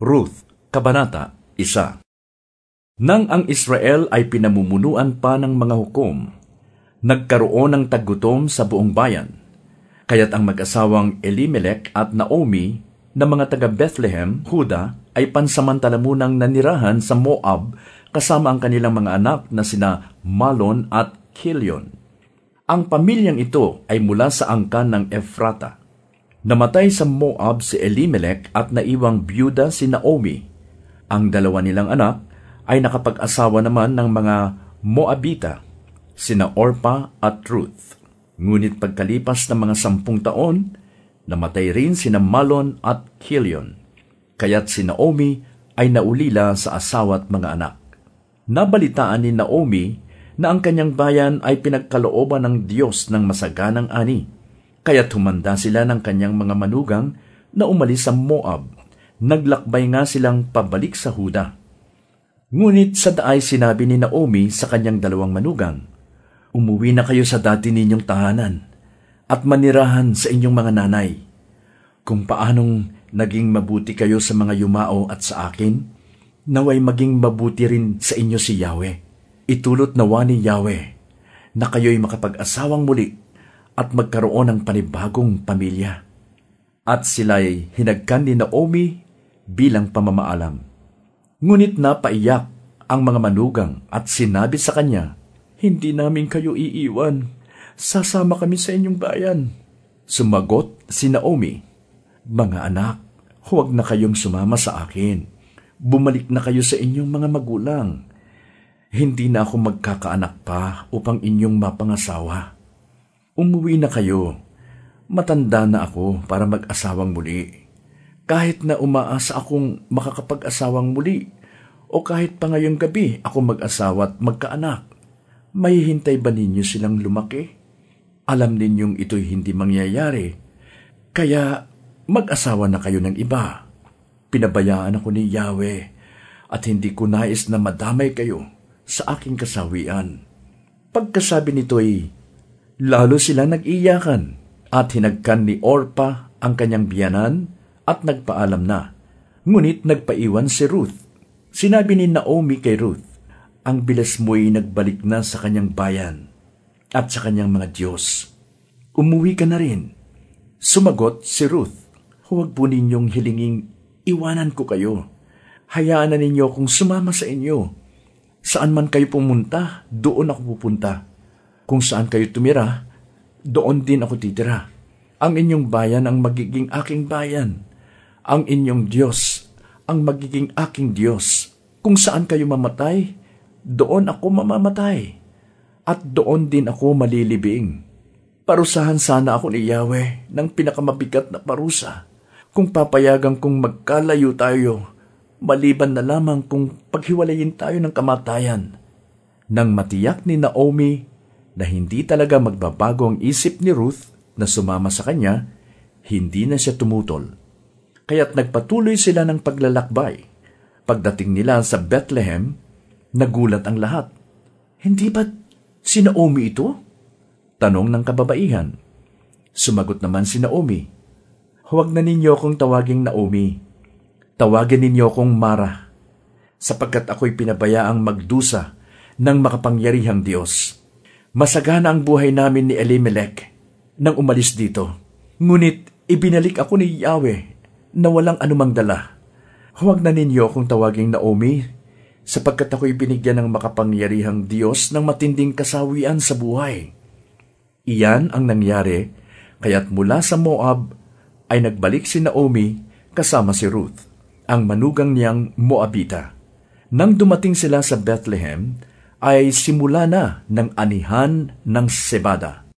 Ruth, Kabanata, Isa Nang ang Israel ay pinamumunuan pa ng mga hukom, nagkaroon ng taggutom sa buong bayan. Kaya't ang mag-asawang Elimelech at Naomi na mga taga Bethlehem, Huda, ay pansamantala munang nanirahan sa Moab kasama ang kanilang mga anak na sina Malon at Kilion. Ang pamilyang ito ay mula sa angkan ng Efrata. Namatay sa Moab si Elimelech at naiwang byuda si Naomi. Ang dalawa nilang anak ay nakapag-asawa naman ng mga Moabita, sina Orpa at Ruth. Ngunit pagkalipas ng mga sampung taon, namatay rin sina Malon at Kilion. Kaya't si Naomi ay naulila sa asawa at mga anak. Nabalitaan ni Naomi na ang kanyang bayan ay pinagkalooban ng Diyos ng masaganang ani kaya tumanda sila ng kanyang mga manugang na umalis sa Moab. Naglakbay nga silang pabalik sa Huda. Ngunit sa daay sinabi ni Naomi sa kanyang dalawang manugang, Umuwi na kayo sa dati ninyong tahanan at manirahan sa inyong mga nanay. Kung paanong naging mabuti kayo sa mga yumao at sa akin, naway maging mabuti rin sa inyo si Yahweh. Itulot nawa ni Yahweh na kayo'y makapag-asawang muli at magkaroon ng panibagong pamilya. At sila'y hinagkan ni Naomi bilang pamamaalam. Ngunit napaiyak ang mga manugang at sinabi sa kanya, Hindi namin kayo iiwan. Sasama kami sa inyong bayan. Sumagot si Naomi, Mga anak, huwag na kayong sumama sa akin. Bumalik na kayo sa inyong mga magulang. Hindi na ako magkakaanak pa upang inyong mapangasawa Umuwi na kayo. Matanda na ako para mag-asawang muli. Kahit na umaasa akong makakapag-asawang muli, o kahit pa ngayong gabi ako mag-asawa at magkaanak, may hintay ba ninyo silang lumaki? Alam ninyong ito'y hindi mangyayari, kaya mag-asawa na kayo ng iba. Pinabayaan ako ni Yahweh at hindi ko nais na madamay kayo sa aking kasawian. Pagkasabi nito'y Lalo sila nag-iyakan at hinagkan ni Orpa ang kanyang biyanan at nagpaalam na. Ngunit nagpaiwan si Ruth. Sinabi ni Naomi kay Ruth, ang bilas mo'y nagbalik na sa kanyang bayan at sa kanyang mga Diyos. Umuwi ka na rin. Sumagot si Ruth, huwag po ninyong hilinging iwanan ko kayo. Hayaan na ninyo kung sumama sa inyo. Saan man kayo pumunta, doon ako pupunta kung saan kayo tumira, doon din ako titira. Ang inyong bayan ang magiging aking bayan. Ang inyong Diyos ang magiging aking Diyos. Kung saan kayo mamatay, doon ako mamamatay. At doon din ako malilibing. Parusahan sana ako ni Yahweh ng pinakamabigat na parusa. Kung papayagan kong magkalayo tayo, maliban na lamang kung paghiwalayin tayo ng kamatayan. Nang matiyak ni Naomi na hindi talaga magbabago ang isip ni Ruth na sumama sa kanya, hindi na siya tumutol. Kaya't nagpatuloy sila ng paglalakbay. Pagdating nila sa Bethlehem, nagulat ang lahat. Hindi ba si Naomi ito? Tanong ng kababaihan. Sumagot naman si Naomi, Huwag na ninyo akong tawaging Naomi. Tawagin ninyo akong Mara, sapagkat ako'y pinabayaang magdusa ng makapangyarihang Diyos Masagana ang buhay namin ni Elimelech nang umalis dito. Ngunit ibinalik ako ni Yahweh na walang anumang dala. Huwag na ninyo akong tawaging Naomi, sapagkat ako'y binigyan ng makapangyarihang Diyos ng matinding kasawian sa buhay. Iyan ang nangyari, kaya't mula sa Moab ay nagbalik si Naomi kasama si Ruth, ang manugang niyang Moabita. Nang dumating sila sa Bethlehem, ay simula na ng anihan ng sebada.